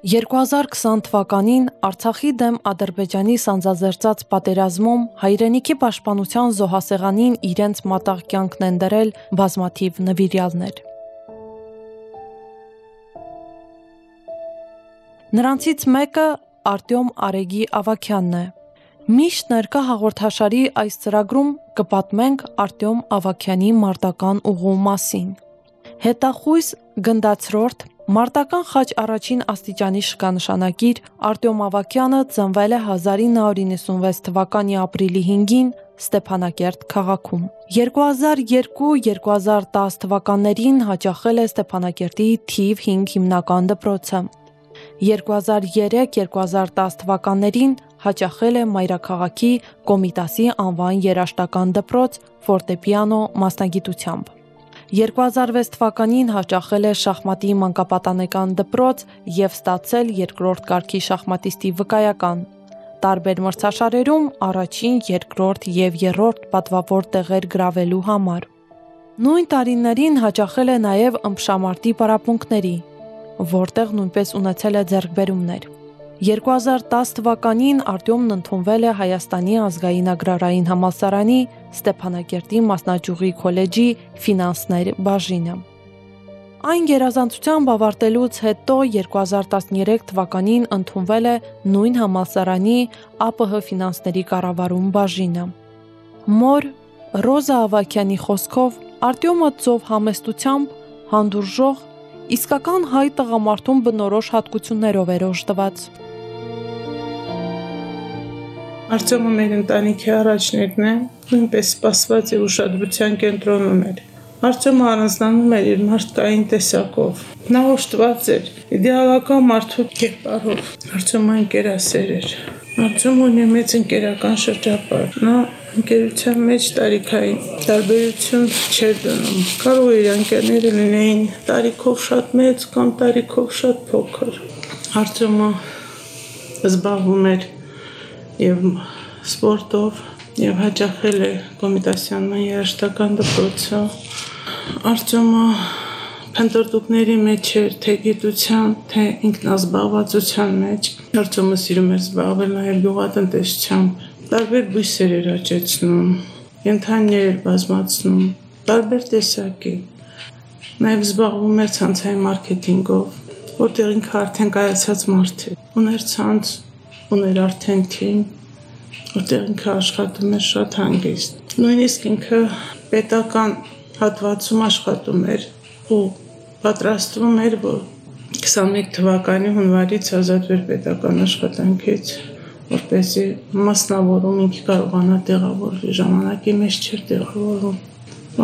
«2020 թվականին Արցախի դեմ Ադրբեջանի սանձազերծած պատերազմում հայրենիքի պաշտպանության զոհասեղանին իրենց մատաղ կյանքն են դրել բազմաթիվ նվիրյալներ։ Նրանցից մեկը Արտյոմ Արեգի Ավակյանն է։ Միշտ ներկա հաղորդաշարի այս ծրագրում կպատմենք Արտյոմ Ավակյանի մարտական ուղու մասին։ Հետախույս գնդացրորդ Մարտական խաչ առաջին աստիճանի շքանշանակիր Արտյոմ Ավակյանը ծնվել է 1996 թվականի ապրիլի 5-ին Ստեփանակերտ քաղաքում։ 2002-2010 թվականներին հաճախել է Ստեփանակերտի թիվ 5 հիմնական դպրոցը։ 2003-2010 թվականներին հաճախել է Մայրաքաղաքի Կոմիտասի անվան երաշտական դպրոց ֆորտեպիանո մասնագիտությամբ։ 2006 թվականին հաճախել է շախմատի մանկապատանեկան դպրոց եւ ստացել երկրորդ կարգի շախմատիստի վկայական։ Տարբեր մրցաշարերում առաջին, երկրորդ եւ երրորդ պատվավոր տեղեր գրավելու համար։ Նույն տարիներին հաճախել է նաև ըմբշամարտի պարապմունքների, որտեղ նույնպես ունեցել է ձեռքբերումներ։ 2010 թվականին Արտյոմն ընդունվել է Հայաստանի ազգային agrarային համալսարանի Ստեփանակերտի մասնաճյուղի քոլեջի ֆինանսներ բաժինը։ Այն գերազանցությամբ ավարտելուց հետո 2013 թվականին ընդունվել է նույն համալսարանի ԱՊՀ ֆինանսների կառավարում բաժինը։ Մոր Ռոզա Ավակյանի խոսքով Արտյոմը ծով համեստությամբ հանդուրժող իսկական հայ տղամարդուն բնորոշ հատկություններով էր օժտված։ Արտյոմը մեր ընտանիքի առաջնեկն է, նույնպես սպասված եւ ուշադրության կենտրոնում էր։ Արտյոմը առանձնանում էր իր մարդկային տեսակով։ Նա օժտված էր իդեալական մարդու կերպարով։ Արտյոմը ընկերասեր էր։ Արտյոմը ունի մեծ ընկերական շրջապատ։ Նա ընկերության մեջ տարիքային տարբերություն չէր դնում։ Կարող էր ընկերները լինեին տարիքով շատ մեծ կամ տարիքով շատ փոքր։ Արտյոմը զբաղվում էր եւ սպորտով եւ հաճախել է Կոմիտասյանն երաշտական դպրոցը։ Արտյոմը փնտրտուկների մեջ էր թե գիտության, թե ինքնազբաղվածության մեջ։ Արտյոմը սիրում էր զբաղվել նաեւ գյուղատնտեսությամբ։ Տարբեր բույսեր էր աճեցնում, ենթաններ էր բազմացնում, տարբեր տեսակի։ Նաեւ զբաղվում էր ցանցային մարքեթինգով, որտեղ ինքը արդեն կայացած մարդ է։ Ուներ ցանց ուներ արդեն թիմ, որտեղ ինքը աշխատում էր շատ հանգիստ։ Նույնիսկ ինքը պետական հատվածում աշխատում էր ու պատրաստվում էր, որ 21 թվականի հունվարից ազատվեր պետական աշխատանքից, որպեսզի մասնավորում ինքը կարողանա տեղավորվի, ժամանակի մեջ չէր տեղավորվում։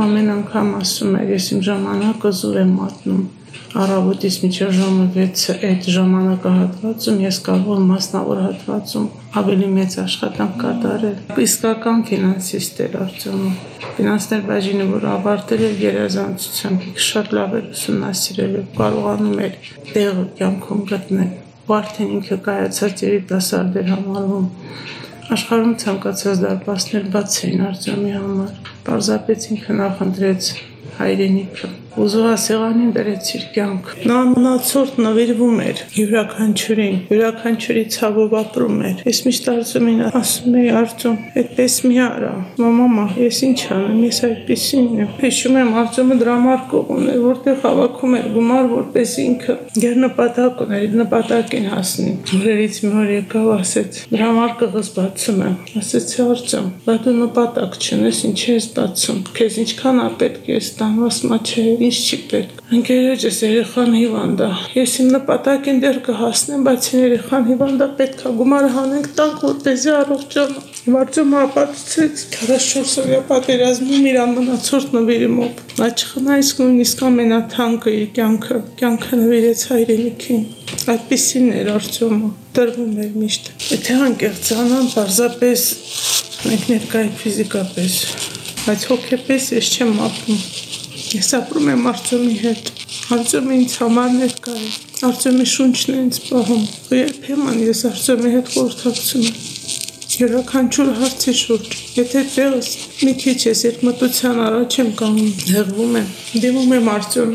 Ամեն անգամ ասում էր, ես իմ ժամանակը զուր եմ մատնում առավոտից մինչև ժամը 6-ը այդ ժամանակահատվածում ես կարող եմ մասնավոր հատվածում ավելի մեծ աշխատանք կատարել։ Իսկական ֆինանսիստ էր Արտյոմը։ Ֆինանսներ բաժինը, որ ավարտել էր գերազանցությամբ, շատ լավ էր ուսումնասիրել եւ կարողանում էր տեղը կյանքում գտնել։ Ու արդեն ինքը կայացած երիտասարդ էր համարվում։ Աշխարհում ցանկացած դարպասներ բաց էին Արտյոմի համար։ Պարզապես ինքը նախընտրեց հայրենիքը ուզողասեղանին դրեցիր կյանք։ Նա մնացորդ նվիրվում էր յուրաքանչյուրին, յուրաքանչյուրի ցավով ապրում էր։ Ես միշտ արծում եմ, ասում էի Արտում, այդպես մի արա։ Մամա, ես ինչ անեմ, ես այդպեսին եմ։ Հիշում եմ Արտումը դրամարկող ուներ, որտեղ հավաքում էր գումար, որպես ինքը գեր նպատակ ուներ, իր նպատակին հասնի։ Օրերից մի օր եկավ, ասեց. դրամարկղս բացում եմ։ Ասեցի Արտում, բա դու նպատակ չունես, ինչ ես բացում։ Քեզ ինչքան է պետք է ստանաս, մա չէ ինձ չի պետք։ Ընկերոջս երեխան հիվանդ է։ Ես իմ նպատակին դեռ կհասնեմ, բայց երեխան հիվանդ է, պետք է գումարը հանենք տանք, որպեսզի առողջանա։ Մարդը ապացուցեց 44 օրյա պատերազմում իր ամենացորդ նվիրումով։ Նա չխնայեց նույնիսկ ամենաթանկը իր կյանքը, կյանքը նվիրեց հայրենիքին։ Այդպեսին էր Արտյոմը, տրվում էր միշտ։ Եթե անկեղծանամ, պարզապես մենք ներկայ ֆիզիկապես, բայց հոգեպես ես չեմ ապրում։ Ես ապրում եմ Արտյոմի հետ։ Արտյոմը ինձ համար ներկա է։ Արտյոմի շունչն է ինձ պահում։ Երբեմն ես Արտյոմի հետ խորհրդակցում եմ յուրաքանչյուր հարցի շուրջ։ Եթե տեղս մի քիչ ես այդ մտության առաջ եմ կանգնում, հեղվում եմ, դիմում եմ Արտյոմ,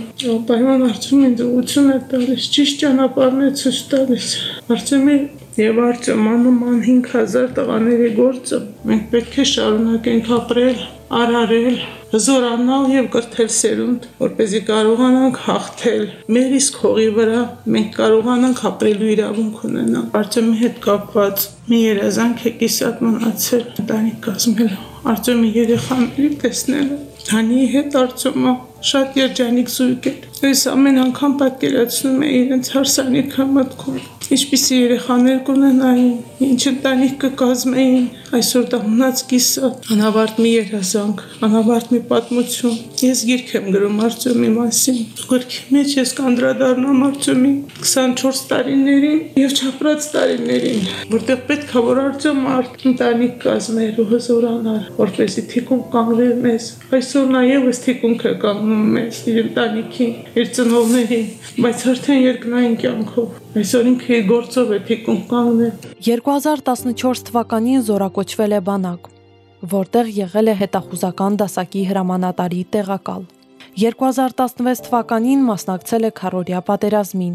պայման Արտյոմ ինձ ուղղություն է տալիս, ճիշտ ճանապարհն է ցույց տալիս։ Արտյոմի եւ Արտյոմանը 5000 տղաների գործը մենք պետք է շարունակենք ապրել, արարել, զորանալ եւ կրթել սերունդ, որ เป զի կարողանանք հաղթել մեր իսկ հողի վրա, մենք կարողանանք ապրելու իրավունք ունենալ։ Արտեմի հետ կապված մի երազանք է կիսատ մնացել ընտանիք կազմելու։ Արտեմի երեխաների տեսնելը։ Հանի հետ Արտեմը շատ երջանիկ զույգ էր։ Ես ամեն անգամ պատկերացնում եմ իրենց հարսանիքը մտքում ինչպիսի երեխաներ կունենային, ինչ ընտանիք կկազմեին, այսօր դա մնաց կիսը, անավարտ մի երազանք, անավարտ մի պատմություն։ Ես գիրք եմ գրում Արտյոմի մասին։ Գրքի մեջ ես կանդրադառնամ Արտյոմի 24 տարիներին եւ չապրած տարիներին, որտեղ պետք է որ Արտյոմը ընտանիք կազմեր ու հզորանար, որպեսզի թիկուն կանգներ մեզ։ Այսօր նա եւս թիկունք է կանգնում մեզ իր ընտանիքին, իր ծնողներին, բայց արդեն երկնային կյանքով։ Այսօր ինքը գործով է թիկուն կանգնել։ 2014 թվականին զորակոչվել է բանակ, որտեղ եղել է հետախուզական դասակի հրամանատարի տեղակալ։ 2016 թվականին մասնակցել է Խարորիա պատերազմին,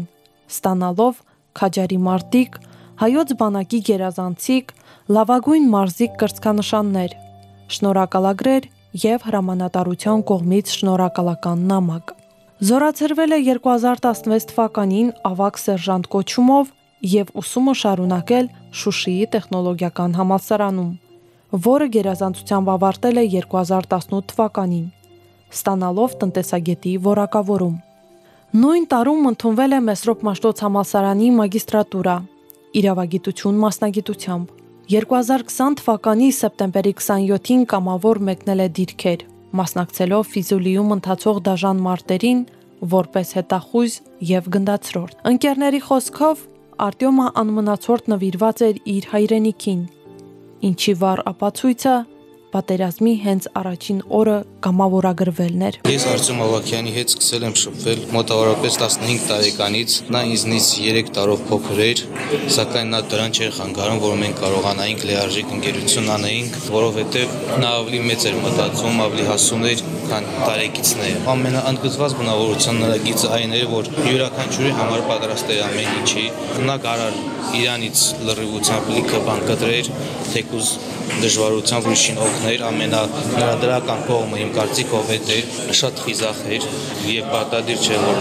ստանալով Քաջարի մարտիկ, հայոց բանակի գերազանցիկ, լավագույն մարզիկ կրծքանշաններ, շնորհակալագրեր եւ հրամանատարության կողմից շնորհակալական նամակ։ Զորացրվել է 2016 թվականին ավակ սերժանտ կոչումով եւ ուսումը շարունակել Շուշիի տեխնոլոգիական համալսարանում, որը գերազանցությամբ ավարտել է 2018 թվականին, ստանալով տնտեսագետի որակավորում։ Նույն տարում ընդունվել է Մեսրոպ Մաշտոց համալսարանի մագիստրատուրա, իրավագիտություն մասնագիտությամբ։ 2020 թվականի սեպտեմբերի 27-ին կամավոր մեկնել է դիրքեր մասնակցելով Ֆիզուլիում ընթացող դաժան մարտերին որպես հետախույզ եւ գնդացրորդ։ Ընկերների խոսքով Արտյոմը անմնացորդ նվիրված էր իր հայրենիքին, ինչի վառ ապացույցը պատերազմի հենց առաջին օրը կամավորագրվելն էր։ Ես Արտյոմ Ավակյանի հետ սկսել եմ շփվել մոտավորապես 15 տարեկանից։ Նա ինձնից 3 տարով փոքր էր, սակայն նա դրան չէր խանգարում, որ մենք կարողանայինք լիարժեք ընկերություն անեինք, որովհետև նա ավելի մեծ էր մտածում, ավելի հասուն էր, քան տարեկիցները։ Ամենաընդգծված բնավորության նրա գիծը այն էր, որ յուրաքանչյուրի համար պատրաստ էր ամեն ինչի։ Նա կարար իրանից լրիվությամբ լիքը բան կտրեր, թեկուզ դժվարությամբ ուրիշին օգներ, ամենադրական կողմը իմ կարծիքով հետ էր, շատ խիզախ էր եւ պարտադիր չէ որ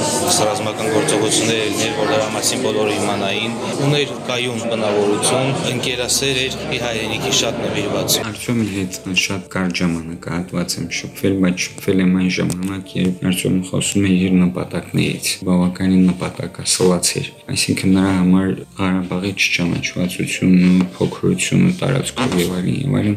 ռազմական գործողություններ լիներ, որ դրա մասին բոլորը իմանային, ուներ կայուն բնավորություն, ընկերասեր էր, իր հայրենիքի շատ նվիրված։ Արտյոմի հետ շատ կարճ ժամանակահատված եմ շփվել, բայց շփվել եմ այն ժամանակ, երբ Արտյոմը խոսում է իր նպատակներից, բավականին նպատակասլաց էր։ Այսինքն նրա համար Ղարաբաղի չճանաչվածությունը, փոքրությունը, տարածքով եւ այլն եւ այլն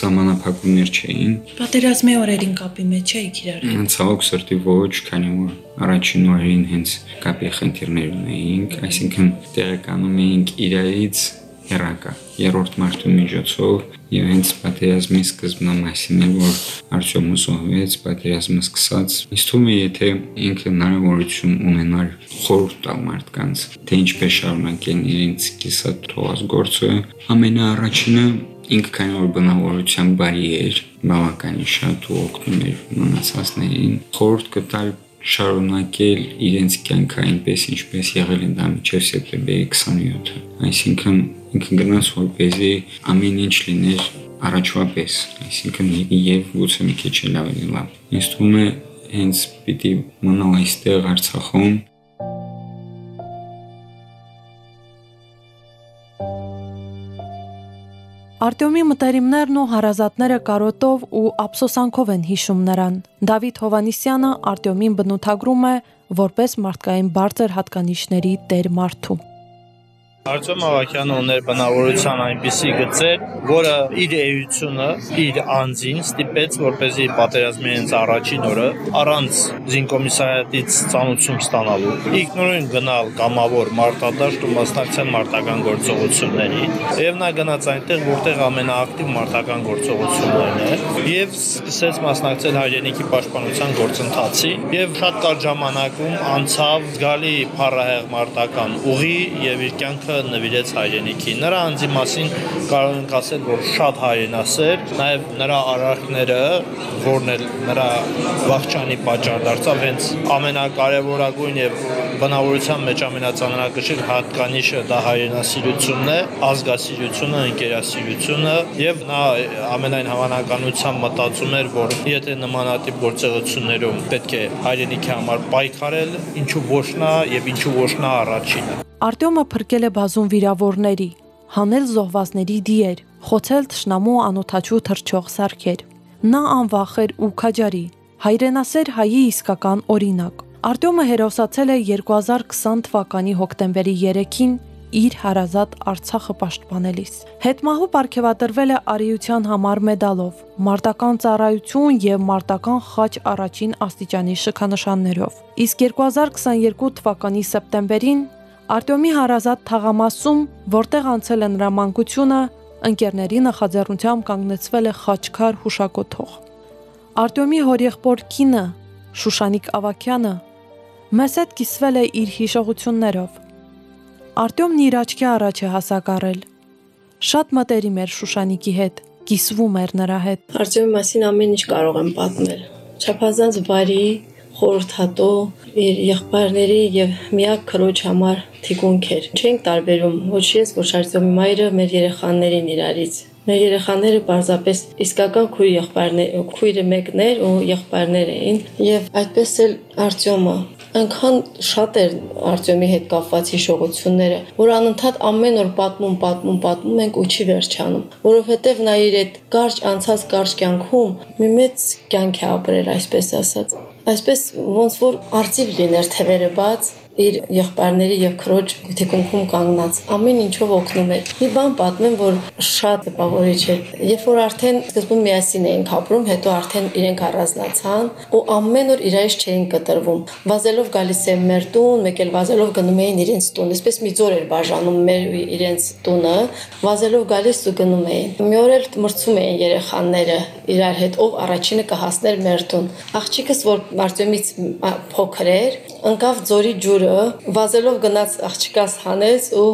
սահմանափակումներ չէին։ Պատերազմի օրերին կապի մեջ էիք իրար։ Ցավոք սրտի ոչ, քանի որ առաջին օրերին հենց կապի խնդիրներ ունեինք, այսինքն տեղեկանում էինք իրարից հերակա երրորդ մարտի միջոցով եւ հենց պատերազմի սկզբնամասին էր որ Արտյոմը զոհվեց պատերազմը սկսած ինձ թվում է եթե ինքը հնարավորություն ունենար խորհուրդ տալ մարդկանց թե ինչպես շարունակեն իրենց կիսատ թողած գործը ամենաառաջինը ինքը քանի որ բնավորության բարի էր, բավականին շատ ու օգնում էր մնացածներին, խորհուրդ կտալ շարունակել իրենց կյանքը այնպես ինչպես եղել են դա մինչև սեպտեմբերի 27-ը։ Այսինքն ինքը գնաց որպեսզի ամեն ինչ լիներ առաջվա պես, այսինքն եւ գուցե մի քիչ էլ ավելի լավ։ Ինձ թվում է հենց պիտի մնալ այստեղ Արցախում Արտյոմի մտերիմներն ու հարազատները կարոտով ու ափսոսանքով են հիշում նրան։ Դավիթ Հովանիսյանը Արտյոմին բնութագրում է որպես մարդկային բարձր հատկանիշների տեր մարդու։ Արտем Ավակյանը ուներ բնավորության այնպիսի գծեր, որը իր էությունը, իր անձին ստիպեց, որպեսզի պատերազմի հենց առաջին օրը առանց զինկոմիսարիատից ծանուցում ստանալու ինքնուրույն գնալ կամավոր մարտադաշտ ու մասնակցել մարտական գործողությունների եւ նա գնաց այնտեղ որտեղ ամենաակտիվ մարտական գործողություններն է եւ սկսեց մասնակցել հայրենիքի պաշտպանության գործընթացին եւ շատ կարճ ժամանակում անցավ զգալի փառահեղ մարտական ուղի եւ իր կյանքը նվիրեց հայրենիքին նրա անձի մասին կարող ենք ասել որ շատ հայրենասեր նաեւ նրա արարքները որն էլ նրա վախճանի պատճառ դարձավ հենց ամենակարևորագույն եւ բնավորության մեջ ամենածանրակշիռ հատկանիշը դա հայրենասիրությունն է, ազգասիրությունը, ընկերասիրությունը եւ նա ամենայն հավանականությամբ մտածում էր, որ եթե նմանատիպ գործողություններում պետք է հայրենիքի համար պայքարել, ինչու ոչ նա եւ ինչու ոչ նա առաջինը։ Արտյոմը փրկել է բազում վիրավորների, հանել զոհվածների դիեր, խոցել թշնամու անոթաչու թրջող սարքեր։ Նա անվախ էր ու քաջարի, հայրենասեր հայի իսկական օրինակ։ Արտյոմը հերոսացել է 2020 թվականի հոկտեմբերի 3-ին իր հարազատ Արցախը պաշտպանելիս։ Հետմահու ապարգևատրվել է արիության համար մեդալով, մարտական ծառայություն եւ մարտական խաչ առաջին աստիճանի շքանշաններով։ Իսկ 2022 թվականի սեպտեմբերին Արտյոմի հարազատ թաղամասում, որտեղ անցել է նրա մանկությունը, ընկերների նախաձեռնությամբ կանգնեցվել է խաչքար հուշակոթող։ Արտյոմի հորեղբոր կինը Շուշանիկ Ավակյանը մեզ հետ կիսվել է իր հիշողություններով։ Արտյոմն իր աչքի առաջ է հասակարել։ Շատ մտերիմ էր Շուշանիկի հետ, կիսվում էր նրա հետ։ Արտյոմի մասին ամեն ինչ կարող եմ պատմել։ Չափազանց բարի, խորհրդատու, իր եղբայրների եւ միակ քրոջ համար թիկունք էր։ Չենք տարբերում ոչ ես, ոչ Արտյոմի մայրը մեր երեխաներին իրարից։ Մեր երեխաները պարզապես իսկական քույր եղբայրներ, քույրը մեկն էր ու եղբայրներ էին եւ այդպես էլ Արտյոմը այնքան շատ էր Արտյոմի հետ կապված հիշողությունները, որ անընդհատ ամեն օր պատմում, պատմում, պատմում ենք ու չի վերջանում, որովհետև նա իր այդ կարճ անցած կարճ կյանքում մի մեծ կյանք է ապրել, այսպես ասած։ Այսպես ոնց որ արծիվ լիներ թևերը բաց, իր եղբայրների եւ քրոջ թիկունքում կանգնած ամեն ինչով օգնում էր։ Մի բան պատմեմ, որ շատ տպավորիչ է։ Երբ որ արդեն սկզբում միասին էինք ապրում, հետո արդեն իրենք առանձնացան ու ամեն օր իրայից չէին կտրվում։ Վազելով գալիս եմ մեր տուն, մեկ էլ վազելով գնում էին իրենց տուն։ Այսպես մի ձոր էր բաժանում մեր ու իրենց տունը, վազելով գալիս ու գնում էին։ Մի օր էլ մրցում էին երեխաները իրար հետ, ով առաջինը կհասներ մեր տուն։ Աղջիկս, որ Արտեմից փոքր էր, ընկավ ձորի ջուրը վազելով գնաց աղջկաս հանեց ու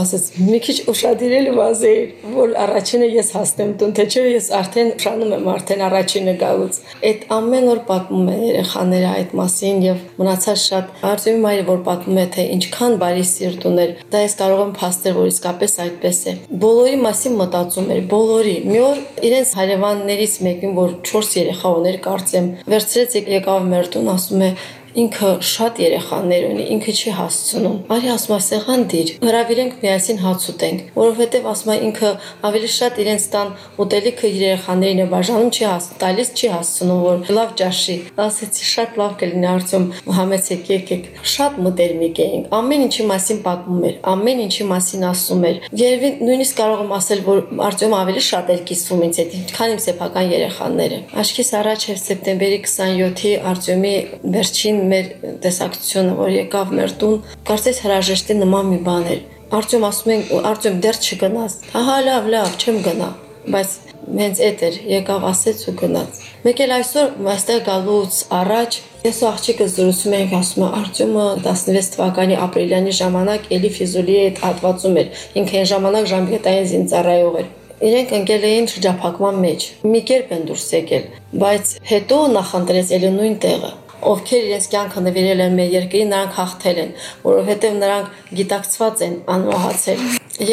ասաց մի քիչ ուշադիրել վազեի որ առաջինը ես հասնեմ տուն թե չէ ես արդեն շանում եմ արդեն առաջինը գալուց այդ ամեն օր պատմում են երեխաները այդ մասին եւ մնացած շատ Արտեմի մայրը որ պատմում է թե ինչքան բարի սիրտ ուներ դա ես կարող եմ փաստել որ իսկապես այդպես է բոլորի մասին մտածում էր բոլորի մի օր իրենց հարևաններից մեկին որ 4 երեխա ուներ կարծեմ վերցրեց եկավ մեր տուն ասում է ինքը շատ երեխաներ ունի, ինքը չի հասցնում։ Արի ասում է սեղան դիր, հրավիրենք միասին հաց ուտենք, որովհետև ասում է ինքը ավելի շատ իրենց տան ուտելիքը երեխաներին է բաժանում, չի հաս, տալիս չի հասցնում, որ լավ ճաշի։ Ասեցի շատ լավ կլինի արդյոք համեցեք եկեք։ Շատ մտերմիկ էինք։ Ամեն ինչի մասին պատմում էր, ամեն ինչի մասին ասում էր։ Երևի նույնիսկ կարող եմ ասել, որ Արտյոմ ավելի շատ էր կիսվում ինձ հետ, քան իմ սեփական երեխաները։ Աչքիս առաջ էր սեպտեմբերի 27-ի Արտյոմի վերջին մեր տեսակցությունը, որ եկավ մեր տուն, կարծես հրաժեշտի նման մի բան էր։ Արտյոմ ասում են, Արտյոմ դեռ չգնաս։ Ահա լավ, լավ, չեմ գնա, բայց հենց այդ էր, եկավ ասեց ու գնաց։ Մեկ էլ այսօր այստեղ գալուց առաջ ես ու աղջիկս զրուցում ենք, ասում է Արտյոմը 16 թվականի ապրիլյանի ժամանակ էլի Ֆիզուլի հետ հատվածում էր։ Ինքը այն ժամանակ ժամկետային զինծառայող էր իրենք ընկել էին շրջափակման մեջ։ Մի կերպ են դուրս եկել, բայց հետո նախընտրեց ելի նույն տեղը ովքեր իրենց կյանքը նվիրել են մեր երկրին, նրանք հաղթել են, որովհետև նրանք գիտակցված են անմահացել։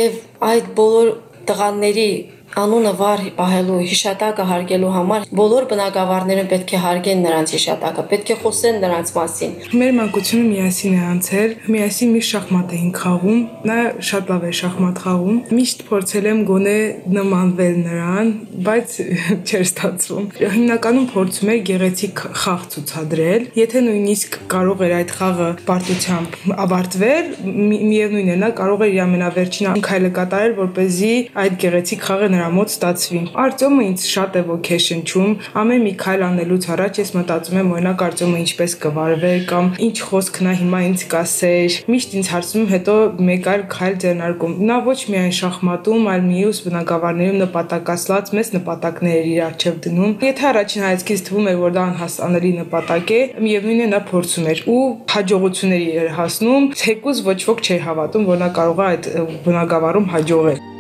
Եվ այդ բոլոր տղաների անունը վառ պահելու, հիշատակը հարգելու համար բոլոր բնակավարները պետք է հարգեն նրանց հիշատակը, պետք է խոսեն նրանց մասին։ Մեր մանկությունը միասին է անցել, միասին մի շախմատ էինք խաղում, նա շատ լավ է շախմատ խաղում։ Միշտ փորձել եմ գոնե նմանվել նրան, բայց չէր ստացվում։ Հիմնականում փորձում էր գեղեցիկ խաղ ցուցադրել։ Եթե նույնիսկ կարող էր այդ խաղը պարտությամբ ավարտվել, միևնույն է, նա կարող էր իր ամենավերջին քայլը կատարել, որ เป զի այդ գեղեցիկ խաղը նրա մոտ ստացվի։ Արտյոմը ինձ շատ է ոգեշնչում։ Ամեն մի քայլ անելուց առաջ ես մտածում եմ, օրինակ Արտյոմը ինչպես կվարվեր կամ ինչ խոսք նա հիմա ինձ կասեր։ Միշտ ինձ հարցնում հետո մեկ այլ քայլ ձեռնարկում։ Նա ոչ միայն շախմատում, այլ մյուս բնակավարներում նպատակասլաց մեծ նպատակներ իր առջև դնում։ Եթե առաջին հայացքից թվում էր, որ դա անհասանելի նպատակ է, միևնույնն է նա փորձում էր ու հաջողությունների էր հասնում, թեկուզ ոչ ոք չէր հավատում, որ նա կարող է այդ բնակավարում հաջողել։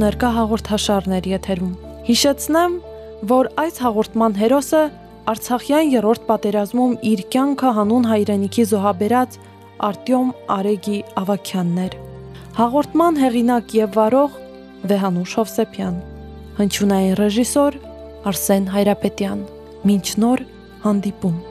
ներկա հաղորդաշարներ եթերում։ Հիշեցնեմ, որ այս հաղորդման հերոսը Արցախյան երրորդ պատերազմում իր կյանքը հանուն հայրենիքի զոհաբերած Արտյոմ Արեգի Ավակյանն էր։ Հաղորդման հեղինակ եւ վարող Վեհանուշ Հովսեփյան։ Հնչյունային ռեժիսոր Արսեն Հայրապետյան։ Մինչ նոր հանդիպում։